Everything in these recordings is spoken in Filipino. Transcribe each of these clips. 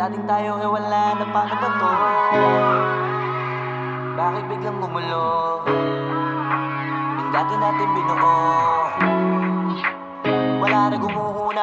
dating tayo eh wala na paano ba to? Bakit biglang gumulo? Yung dati natin binuo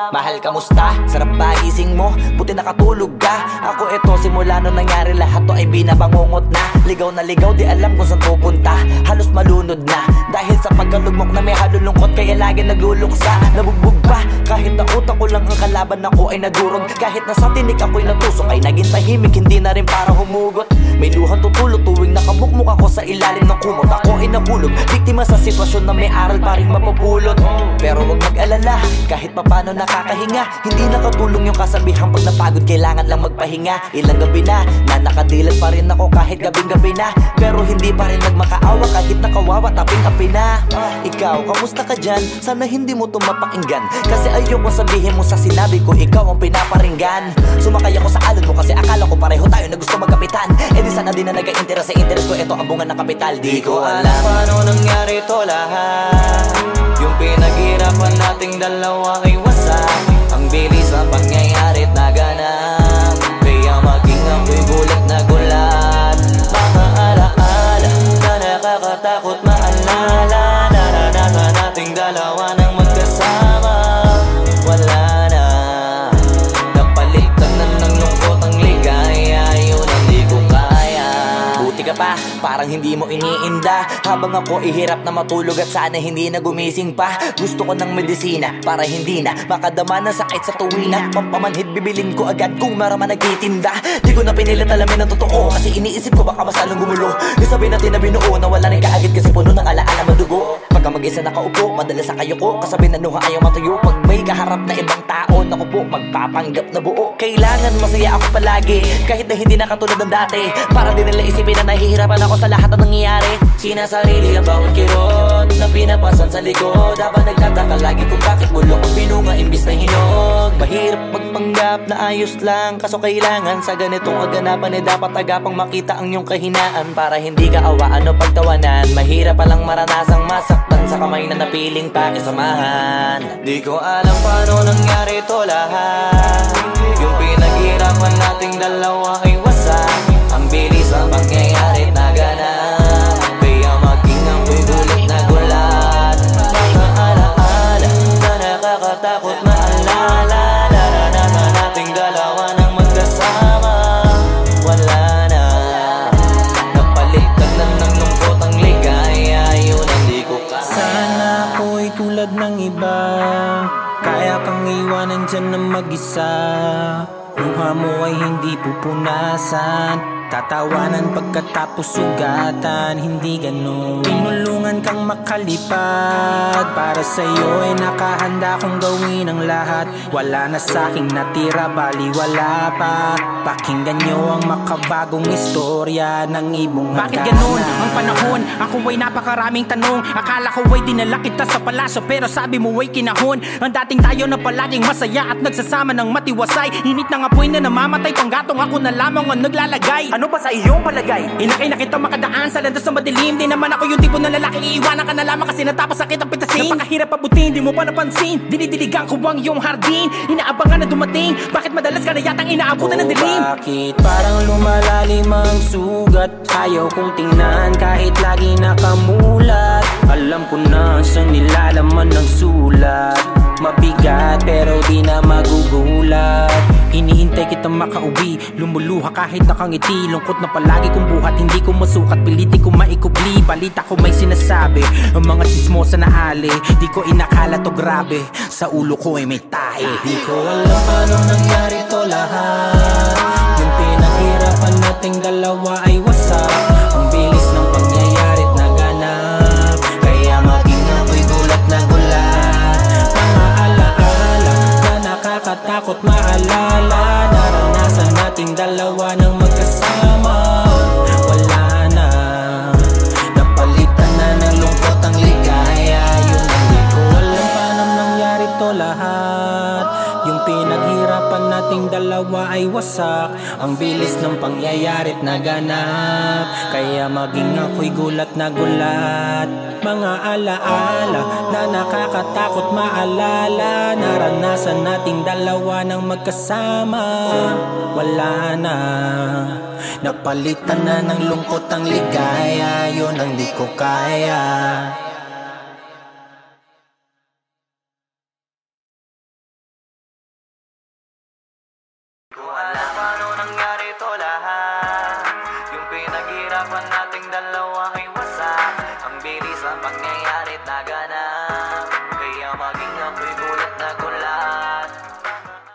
Mahal kamusta? Sarap ba gising mo? Buti nakatulog ka. Ako eto simula nung nangyari lahat to ay binabangungot na. Ligaw na ligaw di alam kung saan pupunta. Halos malunod na. Dahil sa pagkalugmok na may halulungkot Kaya lagi nagluluksa Nabugbog pa. Kahit na utak ko lang ang kalaban ako ay nagurog. Kahit na sa tinik ako'y natusok Ay naging tahimik. Hindi na rin para humugot. May luhang tutulog tuwing nakabukmuk ako sa ilalim ng kumot. Ako ay nahulog. Biktima sa sitwasyon na may aral pa rin mapupulot. Pero wag mag-alala Kahit papano nakakahinga Hindi nakatulong yung kasabihan Pag napagod kailangan lang magpahinga. Ilang gabi na Na nakadilat pa rin ako kahit gabing-gabi na. Pero hindi pa rin nagmakaawa Kahit nakawawa taping api na. Ikaw, kamusta ka dyan? Sana hindi mo to mapakinggan. Kasi ayoko sabihin mo sa sinabi ko Ikaw ang pinaparinggan. Sumakay ako sa alon mo Kasi akala Di sana din na nag-interest sa interest ko. Ito ang bunga ng kapital. Di ko alam paano nangyari to lahat. Yung pinaghirapan nating dalawa ay wasak. Ang bilis ng pangyayari't naganap. Kaya maging ako'y gulat na gulat. Mga alaala na nakakatakot maalala parang hindi mo iniinda. Habang ako ihirap na matulog at sana hindi na gumising pa. Gusto ko ng medisina para hindi na Makadama ng sakit sa tuwina Pampamanhid bibilin ko agad kung maraman nagtitinda. Di ko na pinilit alamin ang totoo Kasi iniisip ko baka mas lalong gumulo. Sabihin natin na binuo na wala rin kaagad Kasi puno ng alaala madugo mag-isa nakaupo, madalas sa kayo ko. Kasabi na nuha ayaw matuyo. Pag may kaharap na ibang tao Naku po, magpapanggap na buo. Kailangan masaya ako palagi Kahit na hindi na katulad ng dati. Para din nila isipin na nahihirapan ako sa lahat ng nangyayari. Sinasarili ang bawat kirot Na pinapasan sa likod. Habang nagtataka lagi kung bakit bulok pinunga imbis na hinog. Mahirap magpanggap na ayos lang. Kaso kailangan sa ganitong aganapan Eh dapat agapang makita ang iyong kahinaan Para hindi ka awaan o pagtawanan? Mahirap palang maranasang masaktan Sa kamay na napiling pakisamahan Di ko alam paano nangyari to lahat. Yung pinaghirapan nating dalawa ay wasak. Ang bilis ng pangyayari tulad ng iba. Kaya kang iwanan dyan ng mag-isa. Luha mo ay hindi pupunasan Tatawanan pagkatapos sugatan Hindi ganun Tinulungan kang makalipad. Para sa'yo ay nakahanda kong gawin ang lahat. Wala na sa'king natira bali wala pa. Pakinggan nyo ang makabagong istorya ng ibong Bakit hagana ganun ang panahon? Ako ay napakaraming tanong. Akala ko ay dinala kita sa palasyo Pero sabi mo ay kinahon. Ang dating tayo na palaging masaya At nagsasama ng matiwasay. Init ng apoy na namamatay Panggatong ako na lamang ang naglalagay Ano ba sa iyong palagay? Inakay na kita makadaan sa landas ng madilim. Di naman ako yung tipo ng lalaking iiwanan ka na lamang Kasi natapos sakit ang pitasin. Napakahirap abutin, di mo pa napansin. Dinidiligan ko ang iyong hardin. Inaabangan na dumating. Bakit madalas ka na yatang inaabutan ng dilim? Bakit parang lumalalim ang sugat? Ayaw kong tingnan kahit lagi nakamulat. Alam ko na siyang nilalaman ng sulat. Mabigat pero di na magugulat Kitang makauwi Lumuluha kahit nakangiti. Lungkot na palagi kong buhat Hindi ko masukat. Piliti ko maikubli Balita ko may sinasabi. Ang mga chismosa na ali Di ko inakala to grabe. Sa ulo ko ay may tae Di ko alam paano nangyari to lahat. Yung pinaghirapan nating dalawa ay wasak. Ang bilis ng pangyayari't naganap. Kaya maging ako'y gulat na gulat. Mga alaala na nakakatakot maalala dalawa ng magkasama. Wala na. Napalitan na ng lungkot ang ligaya. Yun ang di ko alam paano nangyari to lahat. Yung pinaghirapan nating dalawa ay wasak Ang bilis ng pangyayari't naganap. Kaya maging ako'y gulat na gulat. Mga alaala na nakakatakot maalala. Naranasan nating dalawa ng magkasama. Wala na. Napalitan na ng lungkot ang ligaya. Yun ang di ko kaya pinaghirapan nating dalawa ay wasak Ang bilis ng pangyayari't naganap